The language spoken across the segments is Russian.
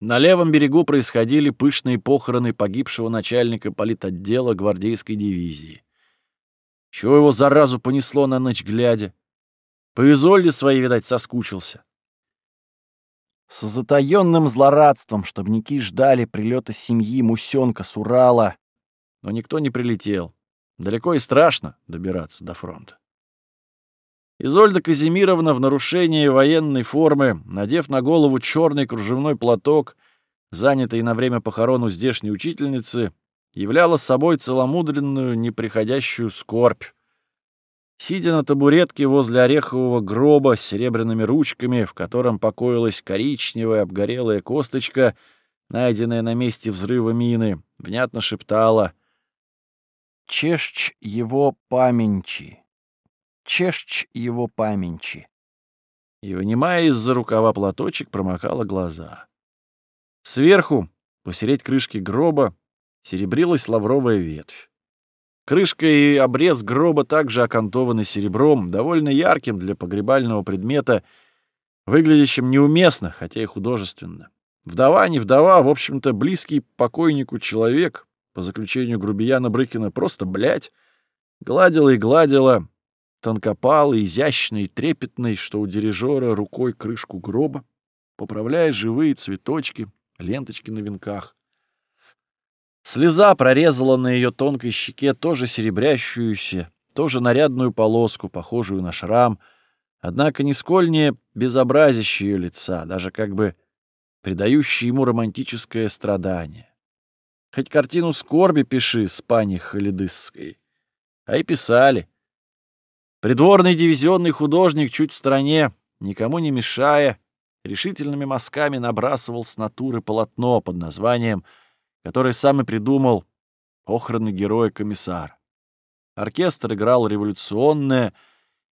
На левом берегу происходили пышные похороны погибшего начальника политотдела гвардейской дивизии. Чего его заразу понесло на ночь глядя? По Изольде своей, видать, соскучился. С затаённым злорадством штабники ждали прилета семьи Мусёнка с Урала, но никто не прилетел. Далеко и страшно добираться до фронта. Изольда Казимировна в нарушении военной формы, надев на голову черный кружевной платок, занятый на время похорон у здешней учительницы, являла собой целомудренную, неприходящую скорбь. Сидя на табуретке возле орехового гроба с серебряными ручками, в котором покоилась коричневая обгорелая косточка, найденная на месте взрыва мины, внятно шептала «Чешч его паменчи, чешч его паменчи». И, вынимая из-за рукава платочек, промокала глаза. Сверху, посереть крышки гроба, серебрилась лавровая ветвь. Крышка и обрез гроба также окантованы серебром, довольно ярким для погребального предмета, выглядящим неуместно, хотя и художественно. Вдова, не вдова, в общем-то, близкий покойнику человек, по заключению Грубияна Брыкина, просто, блядь, гладила и гладила, тонкопалый, изящный, трепетный, что у дирижера рукой крышку гроба, поправляя живые цветочки, ленточки на венках. Слеза прорезала на ее тонкой щеке тоже серебрящуюся, тоже нарядную полоску, похожую на шрам, однако нисколь не безобразящее лица, даже как бы придающее ему романтическое страдание. Хоть картину скорби пиши с пани Халидысской. А и писали. Придворный дивизионный художник чуть в стороне, никому не мешая, решительными мазками набрасывал с натуры полотно под названием который сам и придумал похороны героя-комиссара. Оркестр играл революционное,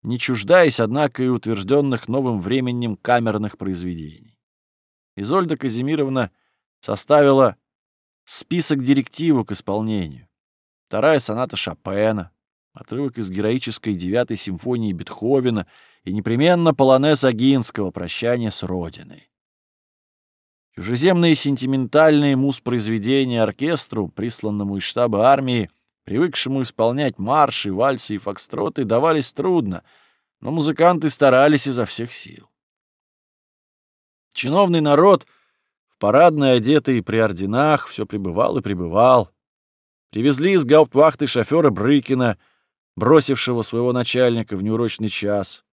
не чуждаясь, однако, и утвержденных новым временем камерных произведений. Изольда Казимировна составила список директиву к исполнению. Вторая соната Шопена, отрывок из героической девятой симфонии Бетховена и непременно полонез Агинского «Прощание с Родиной». Чужеземные сентиментальные муз-произведения оркестру, присланному из штаба армии, привыкшему исполнять марши, вальсы и фокстроты, давались трудно, но музыканты старались изо всех сил. Чиновный народ, в парадной одетый при орденах, все пребывал и пребывал. Привезли из гауптвахты шофера Брыкина, бросившего своего начальника в неурочный час.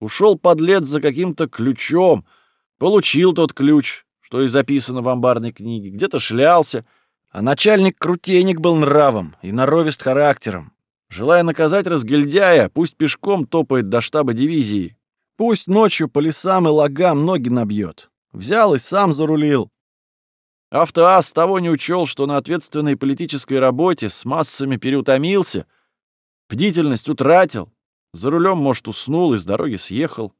Ушел подлец за каким-то ключом, получил тот ключ, что и записано в амбарной книге, где-то шлялся, а начальник крутейник был нравом и норовист характером. Желая наказать разгильдяя, пусть пешком топает до штаба дивизии, пусть ночью по лесам и лагам ноги набьет. Взял и сам зарулил. Автоаз того не учел, что на ответственной политической работе с массами переутомился, бдительность утратил, за рулем, может, уснул и с дороги съехал.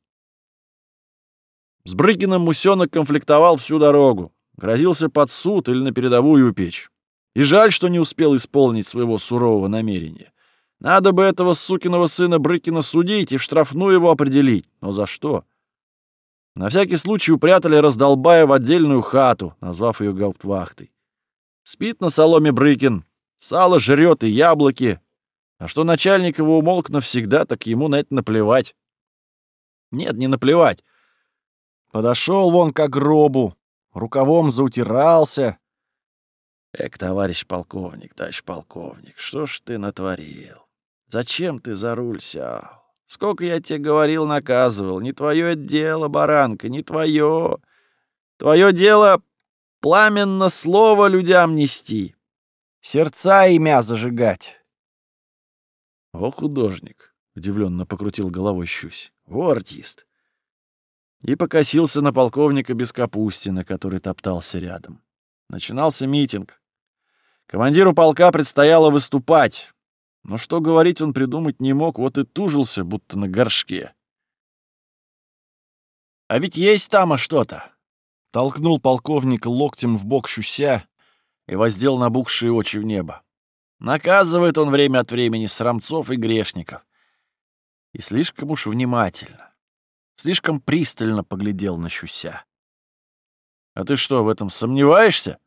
С Брыкиным Мусёнок конфликтовал всю дорогу, грозился под суд или на передовую упечь. И жаль, что не успел исполнить своего сурового намерения. Надо бы этого сукиного сына Брыкина судить и в штрафную его определить. Но за что? На всякий случай упрятали раздолбая в отдельную хату, назвав ее гауптвахтой. Спит на соломе Брыкин, сало жрет и яблоки. А что начальник его умолк навсегда, так ему на это наплевать. Нет, не наплевать. Подошел вон к гробу, рукавом заутирался. Эк, товарищ полковник, товарищ полковник, что ж ты натворил? Зачем ты за руль сял? Сколько я тебе говорил, наказывал. Не твое дело, баранка, не твое. Твое дело пламенно слово людям нести. Сердца имя зажигать. О, художник, удивленно покрутил головой щусь. О, артист и покосился на полковника Бескапустина, который топтался рядом. Начинался митинг. Командиру полка предстояло выступать, но что говорить он придумать не мог, вот и тужился, будто на горшке. «А ведь есть там что-то!» — толкнул полковник локтем в бок щуся и воздел набухшие очи в небо. Наказывает он время от времени срамцов и грешников. И слишком уж внимательно слишком пристально поглядел на Щуся. А ты что, в этом сомневаешься?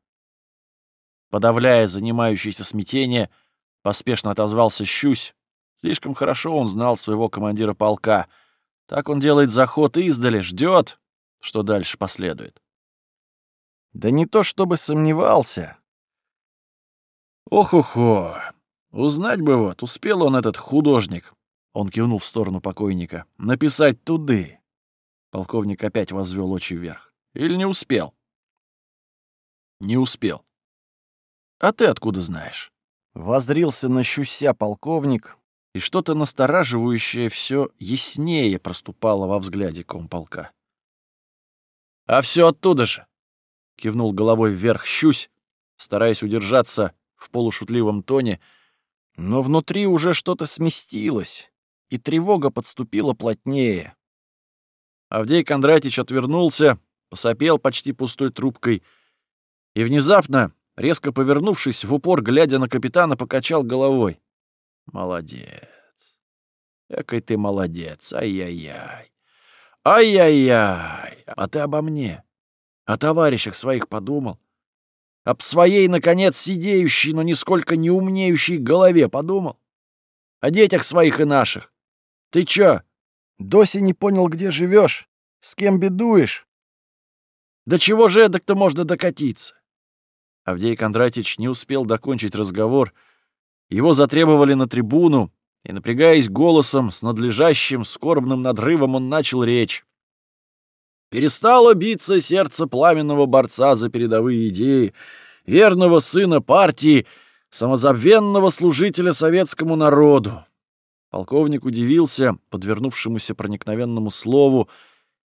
Подавляя занимающееся смятение, поспешно отозвался Щусь. Слишком хорошо он знал своего командира полка. Так он делает заход издали, ждет, что дальше последует. Да не то чтобы сомневался. Ох-охо, узнать бы вот, успел он этот художник, он кивнул в сторону покойника, написать туды. Полковник опять возвел очи вверх. Или не успел? Не успел. А ты откуда знаешь? Возрился на щуся полковник, и что-то настораживающее все яснее проступало во взгляде комполка. «А все оттуда же!» — кивнул головой вверх щусь, стараясь удержаться в полушутливом тоне, но внутри уже что-то сместилось, и тревога подступила плотнее. Авдей Кондратич отвернулся, посопел почти пустой трубкой и внезапно, резко повернувшись, в упор, глядя на капитана, покачал головой. «Молодец! Экой ты молодец! Ай-яй-яй! Ай-яй-яй! А ты обо мне, о товарищах своих подумал? Об своей, наконец, сидеющей, но нисколько не умнеющей голове подумал? О детях своих и наших? Ты чё, доси не понял, где живешь? С кем бедуешь? До чего же эдак-то можно докатиться? Авдей Кондратич не успел докончить разговор. Его затребовали на трибуну, и, напрягаясь голосом, с надлежащим скорбным надрывом он начал речь. Перестало биться сердце пламенного борца за передовые идеи, верного сына партии, самозабвенного служителя советскому народу. Полковник удивился подвернувшемуся проникновенному слову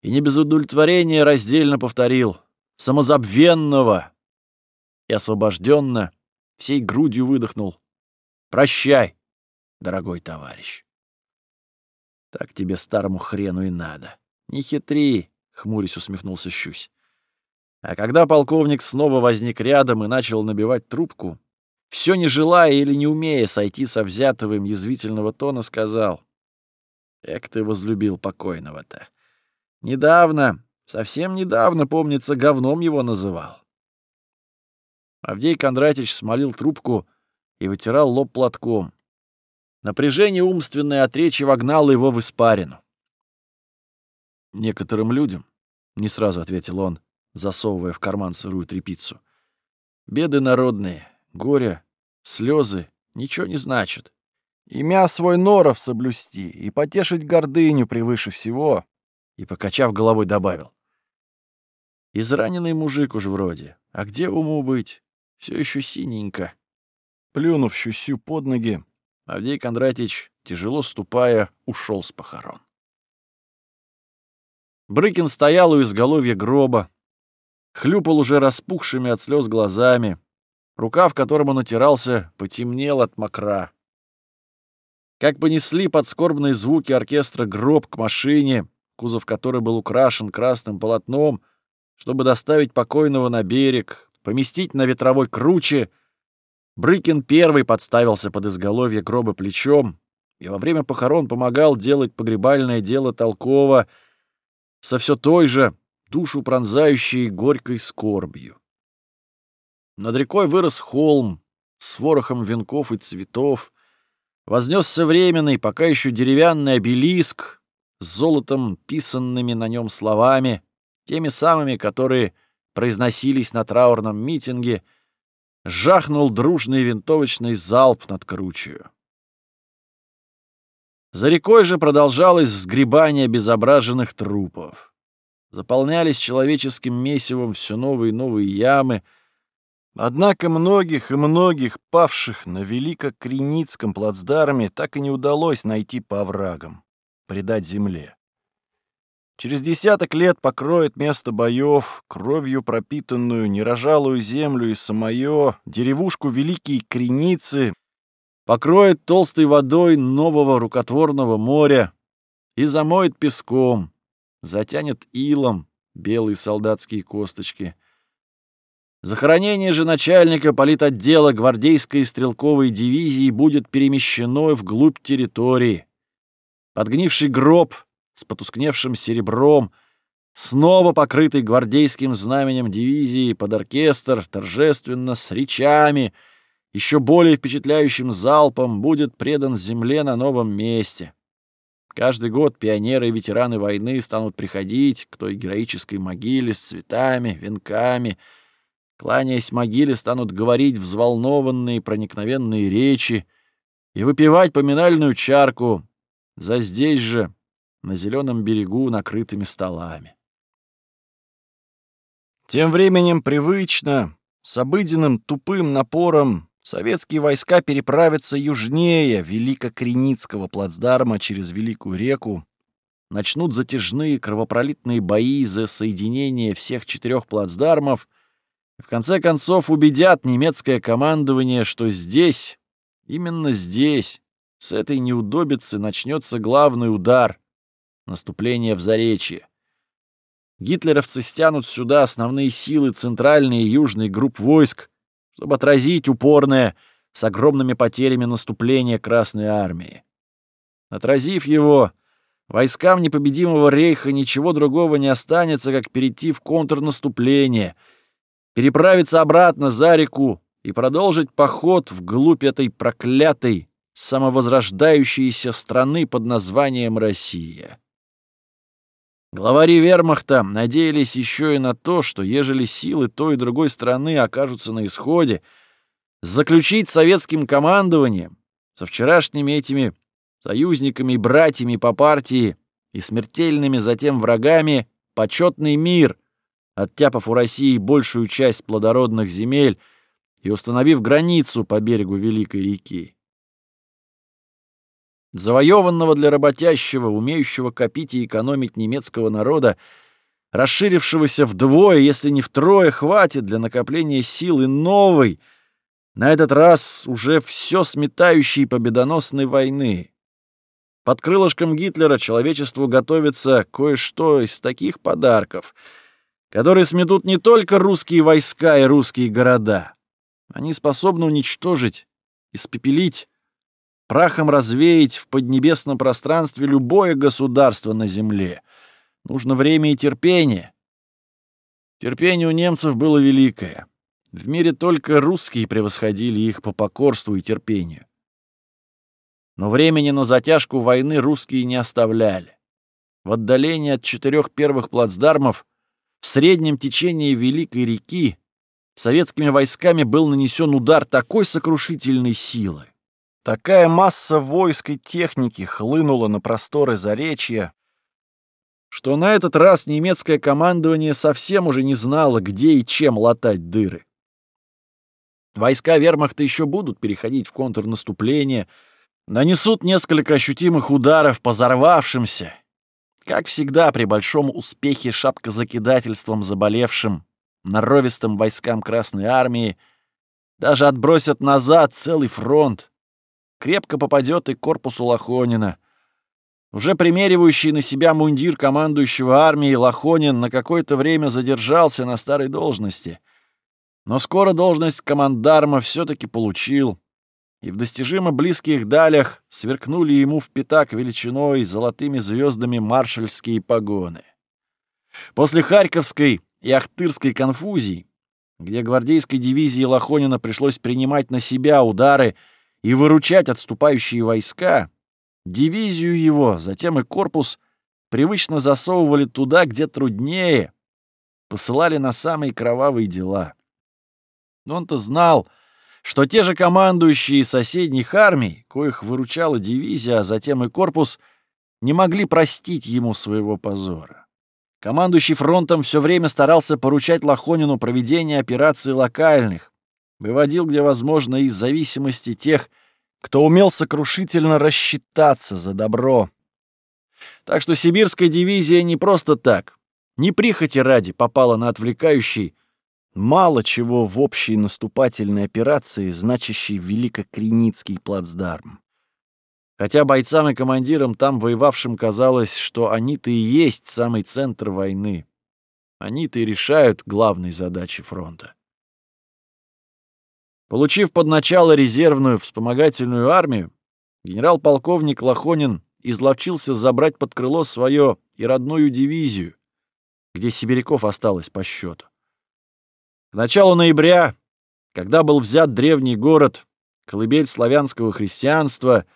и не без удовлетворения раздельно повторил «самозабвенного» и освобожденно всей грудью выдохнул «Прощай, дорогой товарищ». Так тебе старому хрену и надо. Не хитри, хмурясь усмехнулся Щусь. А когда полковник снова возник рядом и начал набивать трубку, все не желая или не умея сойти со взятого им язвительного тона, сказал. «Эк ты возлюбил покойного-то. Недавно, совсем недавно, помнится, говном его называл». Авдей Кондратич смолил трубку и вытирал лоб платком. Напряжение умственное от речи вогнало его в испарину. «Некоторым людям», — не сразу ответил он, засовывая в карман сырую трепицу, — «беды народные, горе, слезы ничего не значат. Имя свой норов соблюсти и потешить гордыню превыше всего», и, покачав головой, добавил. «Израненный мужик уж вроде, а где уму быть? Все еще синенько». Плюнув щусю под ноги, Авдей Кондратич, тяжело ступая, ушел с похорон. Брыкин стоял у изголовья гроба, хлюпал уже распухшими от слез глазами, рукав, которым он отирался, потемнел от мокра. Как понесли под скорбные звуки оркестра гроб к машине, кузов которой был украшен красным полотном, чтобы доставить покойного на берег, поместить на ветровой круче, Брыкин первый подставился под изголовье гроба плечом и во время похорон помогал делать погребальное дело толково со все той же душу пронзающей горькой скорбью. Над рекой вырос холм с ворохом венков и цветов, вознесся временный, пока еще деревянный обелиск с золотом писанными на нем словами, теми самыми, которые произносились на траурном митинге — жахнул дружный винтовочный залп над кручью. За рекой же продолжалось сгребание обезображенных трупов. Заполнялись человеческим месивом все новые и новые ямы, однако многих и многих павших на Великокреницком плацдарме так и не удалось найти по оврагам, предать земле. Через десяток лет покроет место боев, кровью пропитанную нерожалую землю и самое, деревушку Великие Креницы, покроет толстой водой нового рукотворного моря и замоет песком, затянет илом белые солдатские косточки. Захоронение же начальника политотдела гвардейской стрелковой дивизии будет перемещено вглубь территории. Подгнивший гроб — с потускневшим серебром, снова покрытый гвардейским знаменем дивизии под оркестр, торжественно, с речами, еще более впечатляющим залпом будет предан земле на новом месте. Каждый год пионеры и ветераны войны станут приходить к той героической могиле с цветами, венками. Кланяясь могиле, станут говорить взволнованные проникновенные речи и выпивать поминальную чарку за здесь же, на зеленом берегу, накрытыми столами. Тем временем привычно, с обыденным тупым напором советские войска переправятся южнее Великокреницкого плацдарма через Великую реку, начнут затяжные кровопролитные бои за соединение всех четырех плацдармов. И в конце концов убедят немецкое командование, что здесь, именно здесь, с этой неудобицы начнется главный удар — наступление в Заречье. Гитлеровцы стянут сюда основные силы центральной и южной групп войск, чтобы отразить упорное с огромными потерями наступление Красной Армии. Отразив его, войскам непобедимого рейха ничего другого не останется, как перейти в контрнаступление, переправиться обратно за реку и продолжить поход вглубь этой проклятой, самовозрождающейся страны под названием Россия. Главари вермахта надеялись еще и на то, что ежели силы той и другой страны окажутся на исходе, заключить советским командованием со вчерашними этими союзниками и братьями по партии и смертельными затем врагами почетный мир, оттяпав у России большую часть плодородных земель и установив границу по берегу Великой реки завоеванного для работящего, умеющего копить и экономить немецкого народа, расширившегося вдвое, если не втрое, хватит для накопления силы новой, на этот раз уже все сметающей победоносной войны. Под крылышком Гитлера человечеству готовится кое-что из таких подарков, которые сметут не только русские войска и русские города. Они способны уничтожить, испепелить, прахом развеять в поднебесном пространстве любое государство на земле. Нужно время и терпение. Терпение у немцев было великое. В мире только русские превосходили их по покорству и терпению. Но времени на затяжку войны русские не оставляли. В отдалении от четырех первых плацдармов в среднем течении Великой реки советскими войсками был нанесен удар такой сокрушительной силы, Такая масса войск и техники хлынула на просторы Заречья, что на этот раз немецкое командование совсем уже не знало, где и чем латать дыры. Войска вермахта еще будут переходить в контрнаступление, нанесут несколько ощутимых ударов по взорвавшимся, как всегда при большом успехе шапкозакидательством заболевшим, норовистым войскам Красной Армии, даже отбросят назад целый фронт, крепко попадет и корпусу Лохонина. Уже примеривающий на себя мундир командующего армией Лохонин на какое-то время задержался на старой должности. Но скоро должность командарма все-таки получил, и в достижимо близких далях сверкнули ему в пятак величиной золотыми звездами маршальские погоны. После Харьковской и Ахтырской конфузий, где гвардейской дивизии Лохонина пришлось принимать на себя удары и выручать отступающие войска, дивизию его, затем и корпус привычно засовывали туда, где труднее, посылали на самые кровавые дела. Он-то знал, что те же командующие соседних армий, коих выручала дивизия, а затем и корпус, не могли простить ему своего позора. Командующий фронтом все время старался поручать Лохонину проведение операций локальных, выводил, где возможно, из зависимости тех, кто умел сокрушительно рассчитаться за добро. Так что сибирская дивизия не просто так, не прихоти ради попала на отвлекающий, мало чего в общей наступательной операции, значащей Великокреницкий плацдарм. Хотя бойцам и командирам там воевавшим казалось, что они-то и есть самый центр войны. Они-то и решают главные задачи фронта. Получив под начало резервную вспомогательную армию, генерал-полковник Лохонин изловчился забрать под крыло свое и родную дивизию, где сибиряков осталось по счету. К началу ноября, когда был взят древний город, колыбель славянского христианства,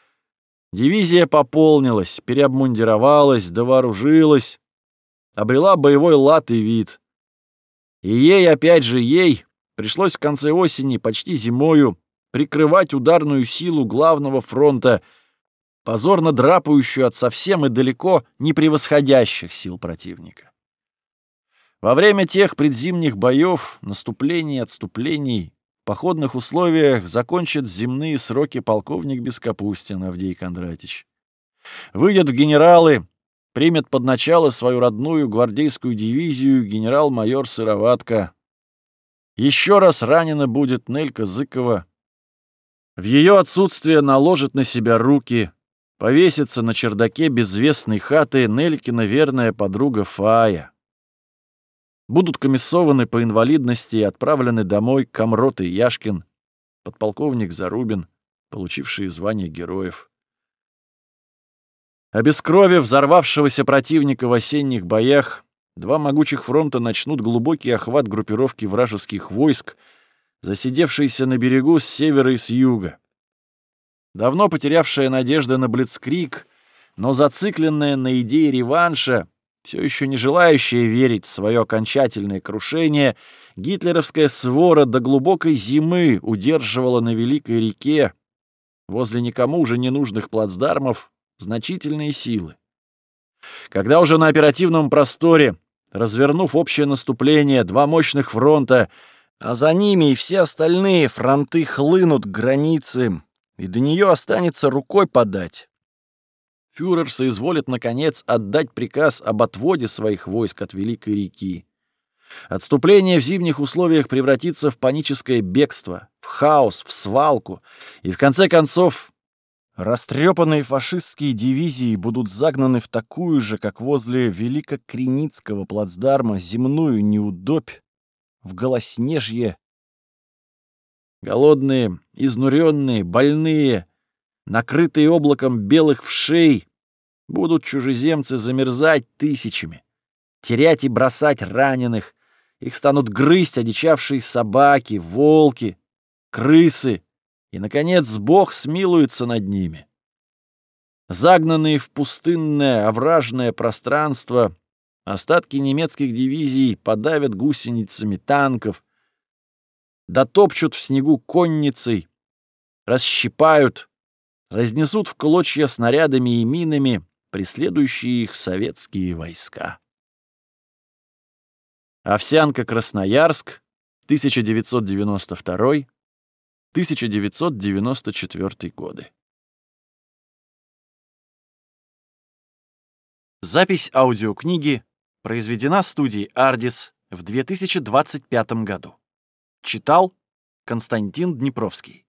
дивизия пополнилась, переобмундировалась, довооружилась, обрела боевой лад и вид. И ей, опять же, ей пришлось в конце осени, почти зимою, прикрывать ударную силу главного фронта, позорно драпающую от совсем и далеко не превосходящих сил противника. Во время тех предзимних боев, наступлений и отступлений, в походных условиях закончит земные сроки полковник Бескапустин Авдей Кондратич. Выйдет в генералы, примет под начало свою родную гвардейскую дивизию генерал-майор Сыроватка. Еще раз ранена будет Нелька Зыкова. В ее отсутствие наложит на себя руки, повесится на чердаке безвестной хаты Нелькина верная подруга Фая будут комиссованы по инвалидности и отправлены домой Камрот и Яшкин, подполковник Зарубин, получившие звание героев. Обескровив взорвавшегося противника в осенних боях, два могучих фронта начнут глубокий охват группировки вражеских войск, засидевшейся на берегу с севера и с юга. Давно потерявшая надежды на Блицкрик, но зацикленная на идее реванша, все еще не желающая верить в свое окончательное крушение, гитлеровская свора до глубокой зимы удерживала на Великой реке, возле никому уже ненужных плацдармов, значительные силы. Когда уже на оперативном просторе, развернув общее наступление, два мощных фронта, а за ними и все остальные фронты хлынут к границе, и до нее останется рукой подать, фюрер соизволит, наконец, отдать приказ об отводе своих войск от Великой реки. Отступление в зимних условиях превратится в паническое бегство, в хаос, в свалку, и в конце концов растрепанные фашистские дивизии будут загнаны в такую же, как возле Великокреницкого плацдарма, земную неудобь, в голоснежье. Голодные, изнуренные, больные — накрытые облаком белых вшей, будут чужеземцы замерзать тысячами, терять и бросать раненых, их станут грызть одичавшие собаки, волки, крысы, и, наконец, Бог смилуется над ними. Загнанные в пустынное овражное пространство, остатки немецких дивизий подавят гусеницами танков, дотопчут в снегу конницей, расщипают, разнесут в клочья снарядами и минами преследующие их советские войска. Овсянка Красноярск, 1992 1994 годы. Запись аудиокниги произведена студией «Ардис» в 2025 году. Читал Константин Днепровский.